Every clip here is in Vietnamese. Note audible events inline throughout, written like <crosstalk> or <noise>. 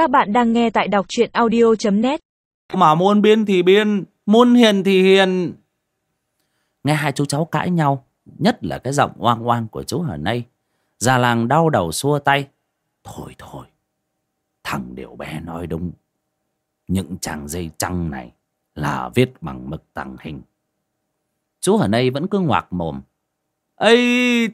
Các bạn đang nghe tại đọc truyện audio.net Mà môn biên thì biên, môn hiền thì hiền. Nghe hai chú cháu cãi nhau, nhất là cái giọng oang oang của chú Hờ Nây. Già làng đau đầu xua tay. Thôi thôi, thằng Điều bé nói đúng. Những chàng dây trăng này là viết bằng mực tàng hình. Chú Hờ Nây vẫn cứ ngoạc mồm. ấy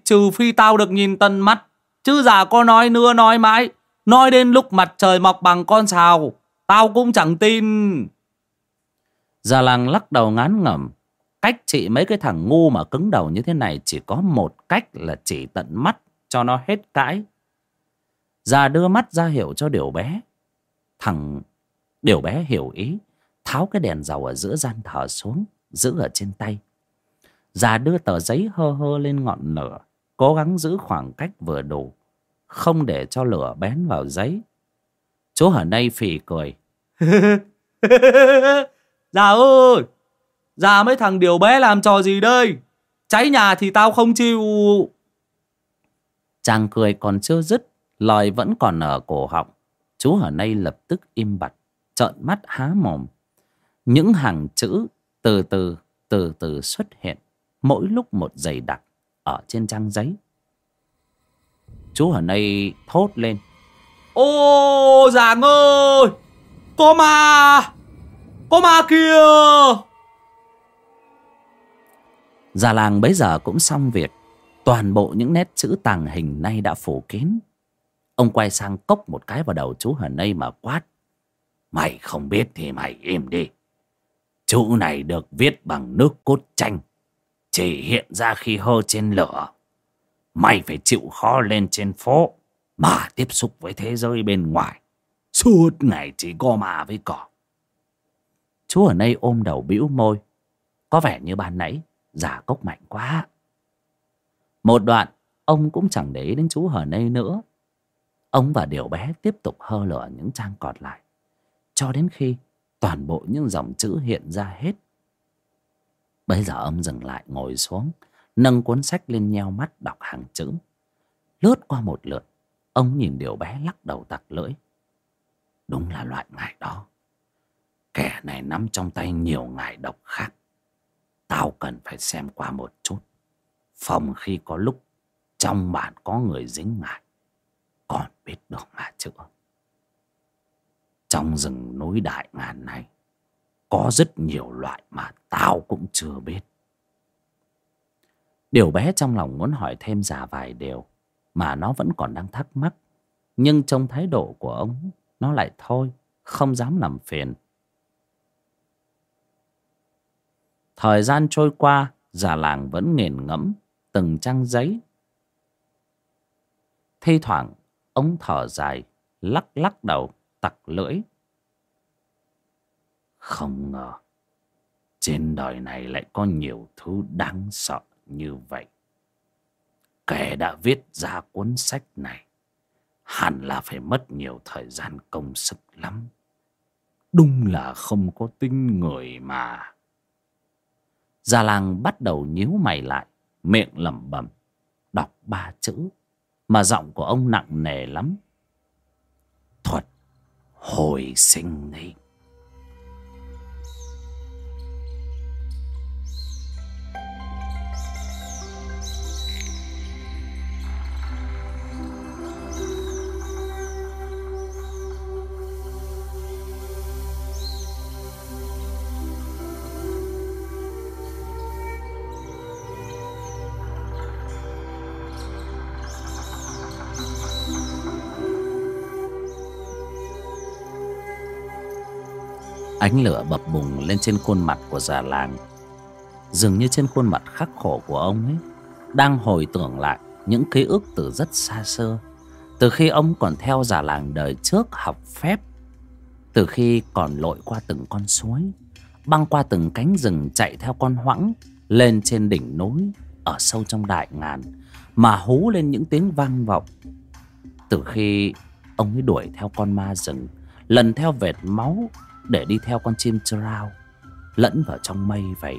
trừ phi tao được nhìn tân mắt, chứ già có nói nưa nói mãi. Nói đến lúc mặt trời mọc bằng con sào, Tao cũng chẳng tin. Già làng lắc đầu ngán ngẩm. Cách trị mấy cái thằng ngu mà cứng đầu như thế này Chỉ có một cách là chỉ tận mắt Cho nó hết cãi. Già đưa mắt ra hiệu cho điều bé. Thằng điều bé hiểu ý, Tháo cái đèn dầu ở giữa gian thờ xuống, Giữ ở trên tay. Già đưa tờ giấy hơ hơ lên ngọn lửa, Cố gắng giữ khoảng cách vừa đủ không để cho lửa bén vào giấy. Chú hở nay phì cười. già <laughs> ơi già mấy thằng điều bé làm trò gì đây? Cháy nhà thì tao không chịu. Chàng cười còn chưa dứt lời vẫn còn ở cổ họng. Chú hở nay lập tức im bặt trợn mắt há mồm. Những hàng chữ từ từ từ từ xuất hiện mỗi lúc một dày đặc ở trên trang giấy Chú ở đây thốt lên. Ô giàng ơi! Có ma! Có ma kìa! Già làng bấy giờ cũng xong việc. Toàn bộ những nét chữ tàng hình nay đã phủ kín. Ông quay sang cốc một cái vào đầu chú Hần Nây mà quát. Mày không biết thì mày im đi. Chữ này được viết bằng nước cốt chanh. Chỉ hiện ra khi hơ trên lửa. Mày phải chịu khó lên trên phố mà tiếp xúc với thế giới bên ngoài. Suốt ngày chỉ có mà với cỏ. Chú ở đây ôm đầu bĩu môi. Có vẻ như ban nãy giả cốc mạnh quá. Một đoạn, ông cũng chẳng để ý đến chú hờ nây nữa. Ông và điều bé tiếp tục hơ lửa những trang còn lại. Cho đến khi toàn bộ những dòng chữ hiện ra hết. Bấy giờ ông dừng lại, ngồi xuống nâng cuốn sách lên nheo mắt đọc hàng chữ. Lướt qua một lượt, ông nhìn điều bé lắc đầu tặc lưỡi. Đúng là loại ngài đó. Kẻ này nắm trong tay nhiều ngài độc khác. Tao cần phải xem qua một chút. Phòng khi có lúc trong bản có người dính ngài, còn biết được mà chữa. Trong rừng núi đại ngàn này, có rất nhiều loại mà tao cũng chưa biết. Điều bé trong lòng muốn hỏi thêm già vài điều Mà nó vẫn còn đang thắc mắc. Nhưng trong thái độ của ông, Nó lại thôi, Không dám làm phiền. Thời gian trôi qua, Già làng vẫn nghiền ngẫm, Từng trang giấy. Thi thoảng, Ông thở dài, Lắc lắc đầu, Tặc lưỡi. Không ngờ, Trên đời này lại có nhiều thứ đáng sợ như vậy. Kẻ đã viết ra cuốn sách này, hẳn là phải mất nhiều thời gian công sức lắm. Đúng là không có tinh người mà. Gia làng bắt đầu nhíu mày lại, miệng lẩm bẩm, đọc ba chữ, mà giọng của ông nặng nề lắm. Thuật hồi sinh nghịch Ánh lửa bập bùng lên trên khuôn mặt của già làng. Dường như trên khuôn mặt khắc khổ của ông ấy, Đang hồi tưởng lại những ký ức từ rất xa xưa, Từ khi ông còn theo già làng đời trước học phép, Từ khi còn lội qua từng con suối, Băng qua từng cánh rừng chạy theo con hoãng Lên trên đỉnh núi Ở sâu trong đại ngàn, Mà hú lên những tiếng vang vọng. Từ khi ông ấy đuổi theo con ma rừng, Lần theo vệt máu để đi theo con chim trao lẫn vào trong mây vậy.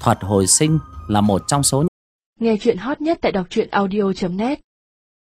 Thuật hồi sinh là một trong số Nghe chuyện hot nhất tại đọc truyện audio.net